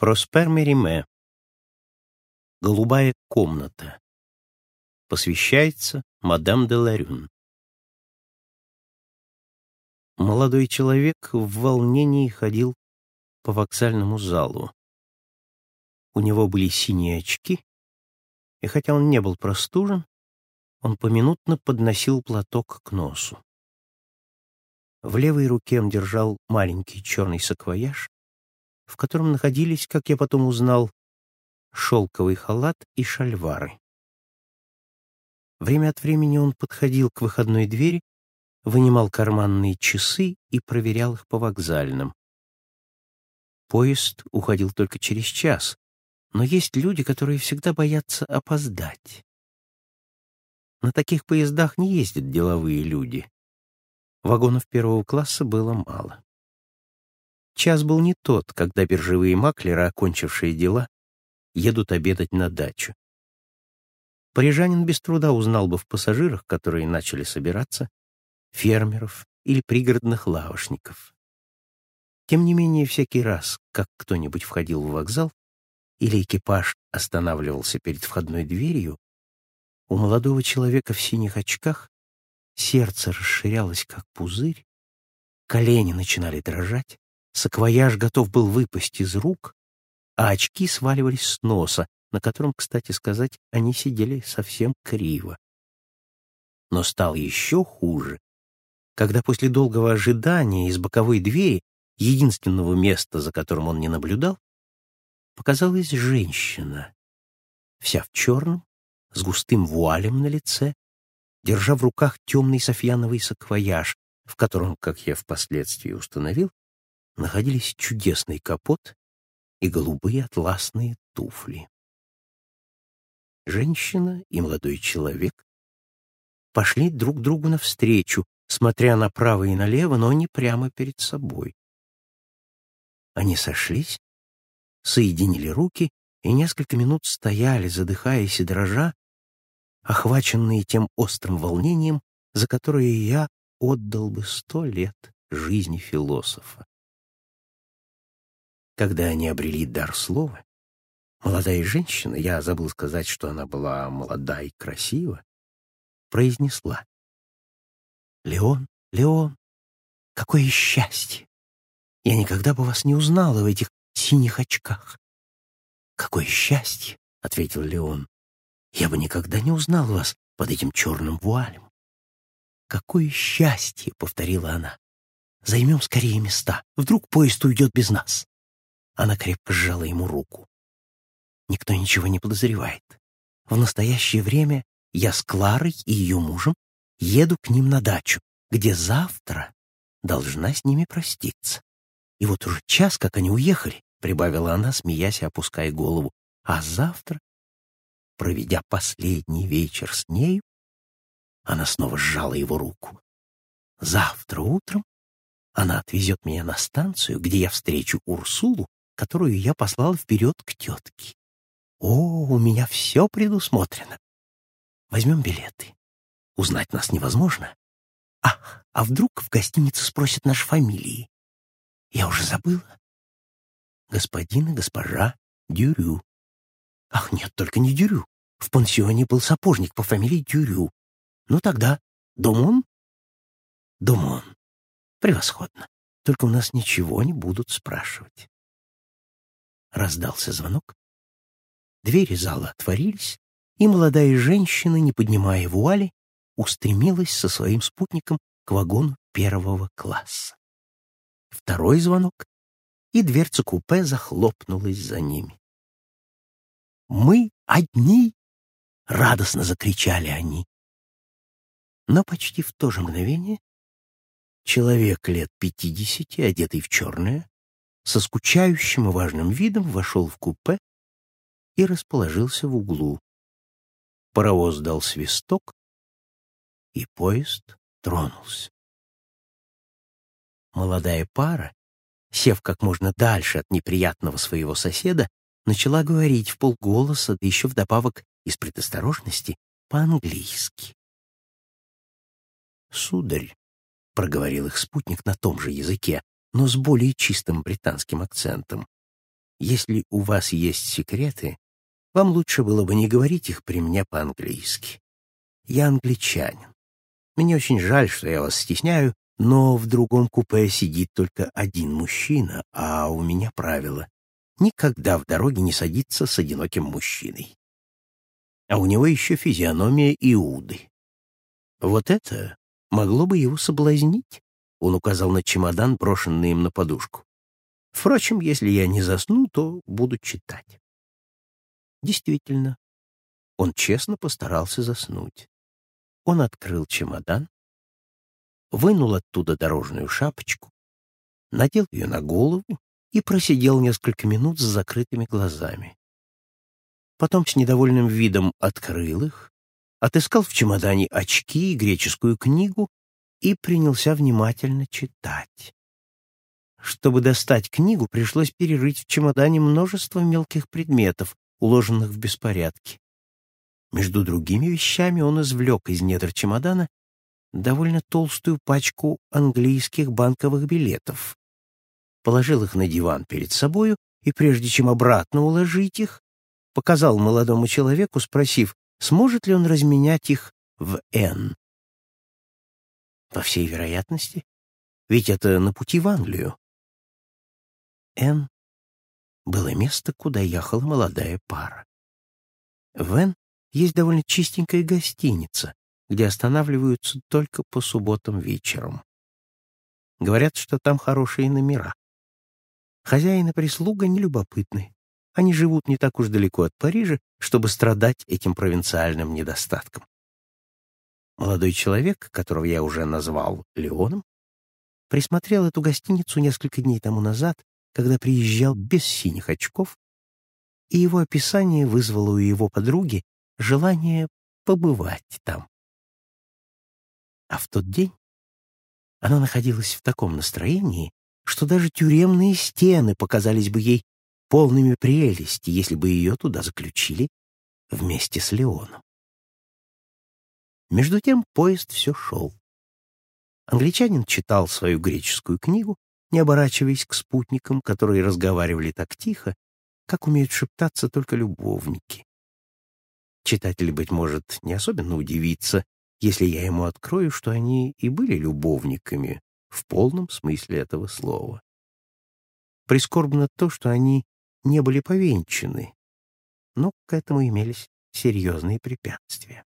Проспер Мериме. Голубая комната. Посвящается мадам де Ларюн. Молодой человек в волнении ходил по вокзальному залу. У него были синие очки, и хотя он не был простужен, он поминутно подносил платок к носу. В левой руке он держал маленький черный саквояж, в котором находились, как я потом узнал, шелковый халат и шальвары. Время от времени он подходил к выходной двери, вынимал карманные часы и проверял их по вокзальным. Поезд уходил только через час, но есть люди, которые всегда боятся опоздать. На таких поездах не ездят деловые люди. Вагонов первого класса было мало. Час был не тот, когда биржевые маклеры, окончившие дела, едут обедать на дачу. Парижанин без труда узнал бы в пассажирах, которые начали собираться, фермеров или пригородных лавошников. Тем не менее, всякий раз, как кто-нибудь входил в вокзал или экипаж останавливался перед входной дверью, у молодого человека в синих очках сердце расширялось, как пузырь, колени начинали дрожать, Саквояж готов был выпасть из рук, а очки сваливались с носа, на котором, кстати сказать, они сидели совсем криво. Но стало еще хуже, когда после долгого ожидания из боковой двери, единственного места, за которым он не наблюдал, показалась женщина, вся в черном, с густым вуалем на лице, держа в руках темный софьяновый саквояж, в котором, как я впоследствии установил, находились чудесный капот и голубые атласные туфли. Женщина и молодой человек пошли друг другу навстречу, смотря направо и налево, но не прямо перед собой. Они сошлись, соединили руки и несколько минут стояли, задыхаясь и дрожа, охваченные тем острым волнением, за которое я отдал бы сто лет жизни философа. Когда они обрели дар слова, молодая женщина, я забыл сказать, что она была молода и красива, произнесла. «Леон, Леон, какое счастье! Я никогда бы вас не узнала в этих синих очках». «Какое счастье!» — ответил Леон. «Я бы никогда не узнал вас под этим черным вуалем». «Какое счастье!» — повторила она. «Займем скорее места. Вдруг поезд уйдет без нас». Она крепко сжала ему руку. Никто ничего не подозревает. В настоящее время я с Кларой и ее мужем еду к ним на дачу, где завтра должна с ними проститься. И вот уже час, как они уехали, — прибавила она, смеясь и опуская голову, — а завтра, проведя последний вечер с нею, она снова сжала его руку. Завтра утром она отвезет меня на станцию, где я встречу Урсулу которую я послал вперед к тетке. О, у меня все предусмотрено. Возьмем билеты. Узнать нас невозможно. Ах, а вдруг в гостинице спросят наши фамилии? Я уже забыла. Господин и госпожа Дюрю. Ах, нет, только не Дюрю. В пансионе был сапожник по фамилии Дюрю. Ну тогда Думон? Думон. Превосходно. Только у нас ничего не будут спрашивать. Раздался звонок. Двери зала отворились, и молодая женщина, не поднимая вуали, устремилась со своим спутником к вагону первого класса. Второй звонок, и дверца купе захлопнулась за ними. «Мы одни!» — радостно закричали они. Но почти в то же мгновение человек лет пятидесяти, одетый в черное, со скучающим и важным видом вошел в купе и расположился в углу. Паровоз дал свисток, и поезд тронулся. Молодая пара, сев как можно дальше от неприятного своего соседа, начала говорить в полголоса, да еще вдобавок из предосторожности, по-английски. «Сударь», — проговорил их спутник на том же языке, но с более чистым британским акцентом. Если у вас есть секреты, вам лучше было бы не говорить их при мне по-английски. Я англичанин. Мне очень жаль, что я вас стесняю, но в другом купе сидит только один мужчина, а у меня правило — никогда в дороге не садиться с одиноким мужчиной. А у него еще физиономия Иуды. Вот это могло бы его соблазнить, — он указал на чемодан, брошенный им на подушку. Впрочем, если я не засну, то буду читать. Действительно, он честно постарался заснуть. Он открыл чемодан, вынул оттуда дорожную шапочку, надел ее на голову и просидел несколько минут с закрытыми глазами. Потом с недовольным видом открыл их, отыскал в чемодане очки и греческую книгу и принялся внимательно читать. Чтобы достать книгу, пришлось перерыть в чемодане множество мелких предметов, уложенных в беспорядке. Между другими вещами он извлек из недр чемодана довольно толстую пачку английских банковых билетов, положил их на диван перед собою и, прежде чем обратно уложить их, показал молодому человеку, спросив, сможет ли он разменять их в «Н». По всей вероятности, ведь это на пути в Англию. «Н» было место, куда ехала молодая пара. В «Н» есть довольно чистенькая гостиница, где останавливаются только по субботам вечером. Говорят, что там хорошие номера. Хозяин и прислуга нелюбопытны. Они живут не так уж далеко от Парижа, чтобы страдать этим провинциальным недостатком. Молодой человек, которого я уже назвал Леоном, присмотрел эту гостиницу несколько дней тому назад, когда приезжал без синих очков, и его описание вызвало у его подруги желание побывать там. А в тот день она находилась в таком настроении, что даже тюремные стены показались бы ей полными прелести, если бы ее туда заключили вместе с Леоном. Между тем поезд все шел. Англичанин читал свою греческую книгу, не оборачиваясь к спутникам, которые разговаривали так тихо, как умеют шептаться только любовники. Читатель, быть может, не особенно удивится, если я ему открою, что они и были любовниками в полном смысле этого слова. Прискорбно то, что они не были повенчаны, но к этому имелись серьезные препятствия.